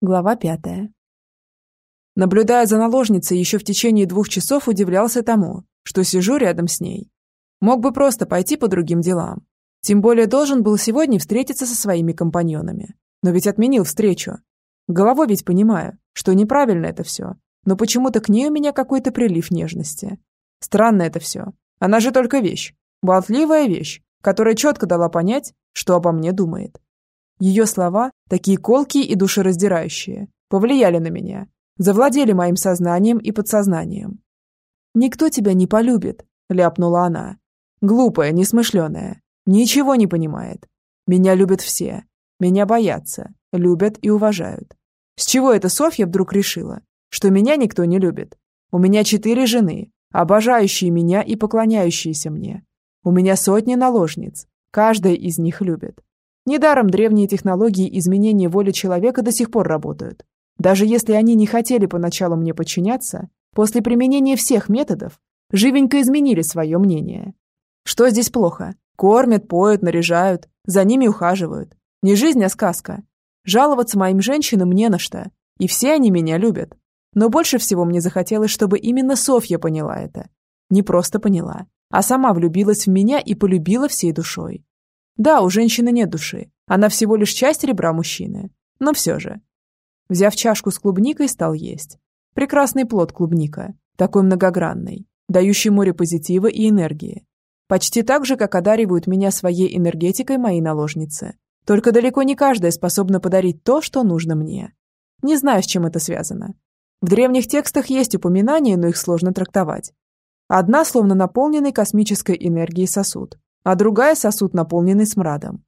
Глава пятая. Наблюдая за наложницей еще в течение двух часов, удивлялся тому, что сижу рядом с ней. Мог бы просто пойти по другим делам. Тем более должен был сегодня встретиться со своими компаньонами. Но ведь отменил встречу. Головой ведь понимаю, что неправильно это все. Но почему-то к ней у меня какой-то прилив нежности. Странно это все. Она же только вещь. Болтливая вещь, которая четко дала понять, что обо мне думает. Ее слова, такие колкие и душераздирающие, повлияли на меня, завладели моим сознанием и подсознанием. «Никто тебя не полюбит», — ляпнула она. «Глупая, несмышленая, ничего не понимает. Меня любят все, меня боятся, любят и уважают. С чего эта Софья вдруг решила, что меня никто не любит? У меня четыре жены, обожающие меня и поклоняющиеся мне. У меня сотни наложниц, каждая из них любит. Недаром древние технологии изменения воли человека до сих пор работают. Даже если они не хотели поначалу мне подчиняться, после применения всех методов живенько изменили свое мнение. Что здесь плохо? Кормят, поют, наряжают, за ними ухаживают. Не жизнь, а сказка. Жаловаться моим женщинам не на что, и все они меня любят. Но больше всего мне захотелось, чтобы именно Софья поняла это. Не просто поняла, а сама влюбилась в меня и полюбила всей душой. Да, у женщины нет души, она всего лишь часть ребра мужчины, но все же. Взяв чашку с клубникой, стал есть. Прекрасный плод клубника, такой многогранный, дающий море позитива и энергии. Почти так же, как одаривают меня своей энергетикой мои наложницы. Только далеко не каждая способна подарить то, что нужно мне. Не знаю, с чем это связано. В древних текстах есть упоминания, но их сложно трактовать. Одна словно наполненный космической энергией сосуд, а другая сосуд, наполненный смрадом.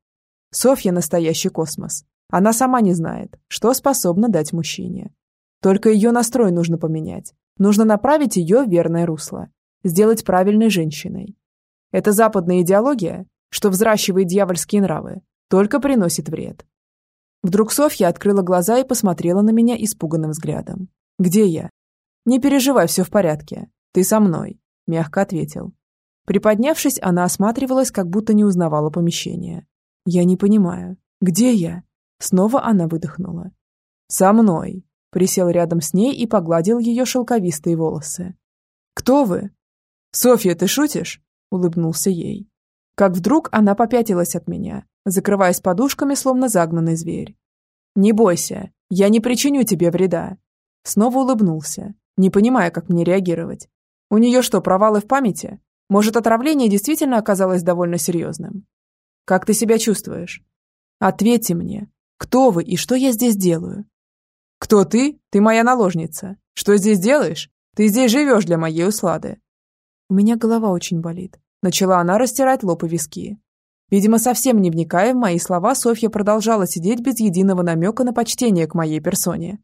Софья – настоящий космос. Она сама не знает, что способна дать мужчине. Только ее настрой нужно поменять. Нужно направить ее в верное русло. Сделать правильной женщиной. Это западная идеология, что взращивает дьявольские нравы, только приносит вред. Вдруг Софья открыла глаза и посмотрела на меня испуганным взглядом. «Где я?» «Не переживай, все в порядке. Ты со мной», – мягко ответил. Приподнявшись, она осматривалась, как будто не узнавала помещение. «Я не понимаю. Где я?» Снова она выдохнула. «Со мной!» Присел рядом с ней и погладил ее шелковистые волосы. «Кто вы?» «Софья, ты шутишь?» Улыбнулся ей. Как вдруг она попятилась от меня, закрываясь подушками, словно загнанный зверь. «Не бойся, я не причиню тебе вреда». Снова улыбнулся, не понимая, как мне реагировать. «У нее что, провалы в памяти? Может, отравление действительно оказалось довольно серьезным?» «Как ты себя чувствуешь?» «Ответьте мне, кто вы и что я здесь делаю?» «Кто ты? Ты моя наложница. Что здесь делаешь? Ты здесь живешь для моей услады». «У меня голова очень болит». Начала она растирать лоб и виски. Видимо, совсем не вникая в мои слова, Софья продолжала сидеть без единого намека на почтение к моей персоне.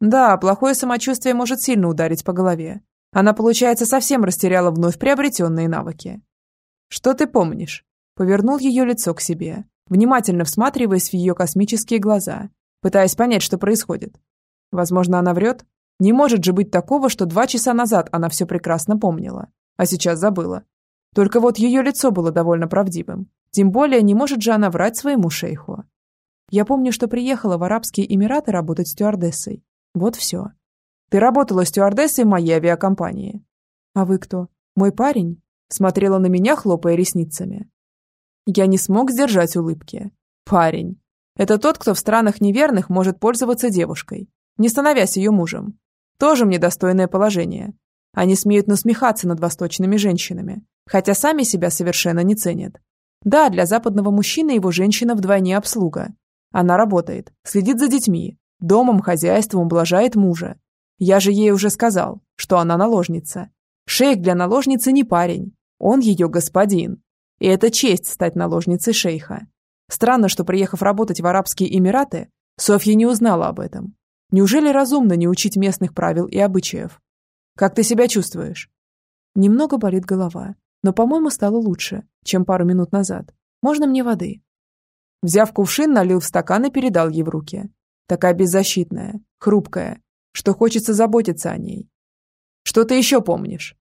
Да, плохое самочувствие может сильно ударить по голове. Она, получается, совсем растеряла вновь приобретенные навыки. «Что ты помнишь?» Повернул ее лицо к себе внимательно всматриваясь в ее космические глаза, пытаясь понять, что происходит. Возможно, она врет? Не может же быть такого, что два часа назад она все прекрасно помнила, а сейчас забыла. Только вот ее лицо было довольно правдивым. Тем более не может же она врать своему шейху. Я помню, что приехала в Арабские Эмираты работать стюардессой. Вот все. Ты работала стюардессой моей авиакомпании. А вы кто? Мой парень? Смотрела на меня, хлопая ресницами. Я не смог сдержать улыбки. Парень. Это тот, кто в странах неверных может пользоваться девушкой, не становясь ее мужем. Тоже мне достойное положение. Они смеют насмехаться над восточными женщинами, хотя сами себя совершенно не ценят. Да, для западного мужчины его женщина вдвойне обслуга. Она работает, следит за детьми, домом, хозяйством, ублажает мужа. Я же ей уже сказал, что она наложница. Шейх для наложницы не парень, он ее господин. И это честь стать наложницей шейха. Странно, что, приехав работать в Арабские Эмираты, Софья не узнала об этом. Неужели разумно не учить местных правил и обычаев? Как ты себя чувствуешь? Немного болит голова, но, по-моему, стало лучше, чем пару минут назад. Можно мне воды? Взяв кувшин, налил в стакан и передал ей в руки. Такая беззащитная, хрупкая, что хочется заботиться о ней. Что ты еще помнишь?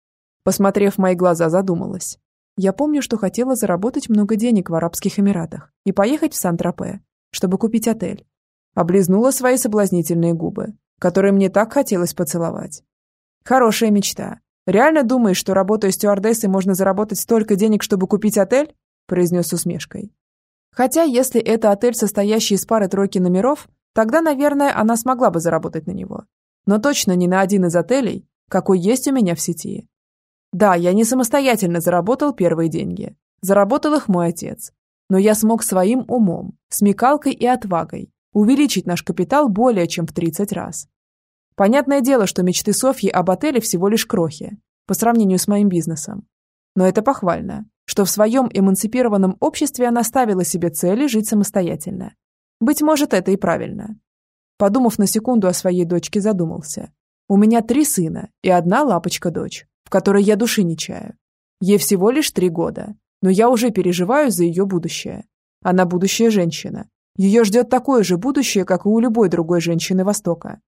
Посмотрев в мои глаза, задумалась. Я помню, что хотела заработать много денег в Арабских Эмиратах и поехать в Сан-Тропе, чтобы купить отель. Облизнула свои соблазнительные губы, которые мне так хотелось поцеловать. Хорошая мечта. Реально думаешь, что работая стюардессой можно заработать столько денег, чтобы купить отель? произнес с усмешкой. Хотя, если это отель, состоящий из пары-тройки номеров, тогда, наверное, она смогла бы заработать на него. Но точно не на один из отелей, какой есть у меня в сети. Да, я не самостоятельно заработал первые деньги. Заработал их мой отец. Но я смог своим умом, смекалкой и отвагой увеличить наш капитал более чем в 30 раз. Понятное дело, что мечты Софьи об отеле всего лишь крохи, по сравнению с моим бизнесом. Но это похвально, что в своем эмансипированном обществе она ставила себе цели жить самостоятельно. Быть может, это и правильно. Подумав на секунду о своей дочке, задумался. У меня три сына и одна лапочка-дочь, в которой я души не чаю. Ей всего лишь три года, но я уже переживаю за ее будущее. Она будущая женщина. Ее ждет такое же будущее, как и у любой другой женщины Востока.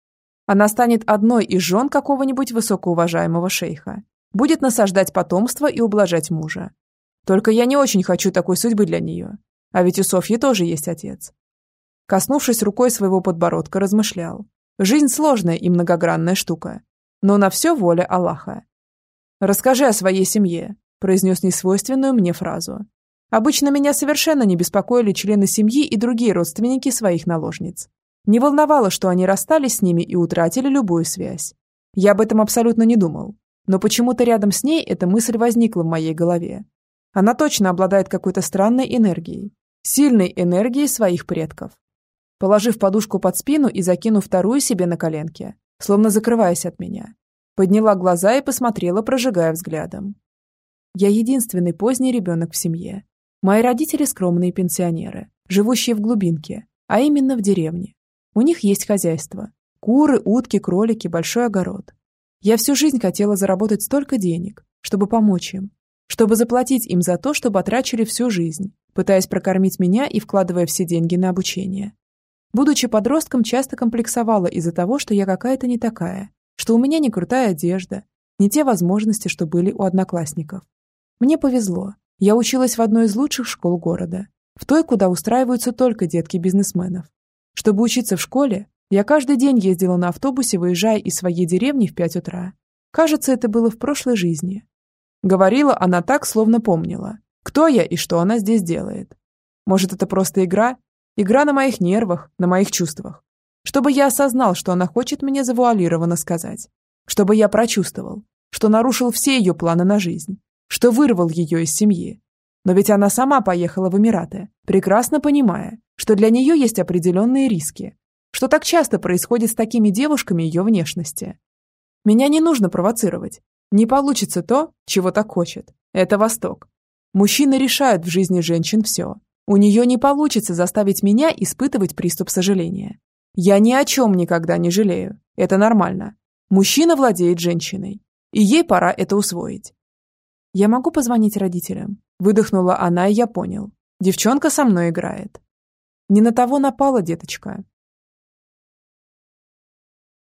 Она станет одной из жен какого-нибудь высокоуважаемого шейха. Будет насаждать потомство и ублажать мужа. Только я не очень хочу такой судьбы для нее. А ведь у Софьи тоже есть отец. Коснувшись рукой своего подбородка, размышлял. Жизнь сложная и многогранная штука. Но на все воля Аллаха. «Расскажи о своей семье», – произнес несвойственную мне фразу. Обычно меня совершенно не беспокоили члены семьи и другие родственники своих наложниц. Не волновало, что они расстались с ними и утратили любую связь. Я об этом абсолютно не думал. Но почему-то рядом с ней эта мысль возникла в моей голове. Она точно обладает какой-то странной энергией. Сильной энергией своих предков. Положив подушку под спину и закинув вторую себе на коленки, словно закрываясь от меня, подняла глаза и посмотрела, прожигая взглядом. Я единственный поздний ребенок в семье. Мои родители скромные пенсионеры, живущие в глубинке, а именно в деревне. У них есть хозяйство. Куры, утки, кролики, большой огород. Я всю жизнь хотела заработать столько денег, чтобы помочь им, чтобы заплатить им за то, чтобы отрачили всю жизнь, пытаясь прокормить меня и вкладывая все деньги на обучение. Будучи подростком, часто комплексовала из-за того, что я какая-то не такая, что у меня не крутая одежда, не те возможности, что были у одноклассников. Мне повезло. Я училась в одной из лучших школ города, в той, куда устраиваются только детки бизнесменов. Чтобы учиться в школе, я каждый день ездила на автобусе, выезжая из своей деревни в пять утра. Кажется, это было в прошлой жизни. Говорила она так, словно помнила, кто я и что она здесь делает. Может, это просто игра? Игра на моих нервах, на моих чувствах. Чтобы я осознал, что она хочет мне завуалированно сказать. Чтобы я прочувствовал, что нарушил все ее планы на жизнь, что вырвал ее из семьи. Но ведь она сама поехала в Эмираты, прекрасно понимая, что для нее есть определенные риски, что так часто происходит с такими девушками ее внешности. Меня не нужно провоцировать. Не получится то, чего так хочет. Это Восток. Мужчины решают в жизни женщин все. У нее не получится заставить меня испытывать приступ сожаления. Я ни о чем никогда не жалею. Это нормально. Мужчина владеет женщиной. И ей пора это усвоить. Я могу позвонить родителям? Выдохнула она, и я понял. Девчонка со мной играет. Не на того напала, деточка.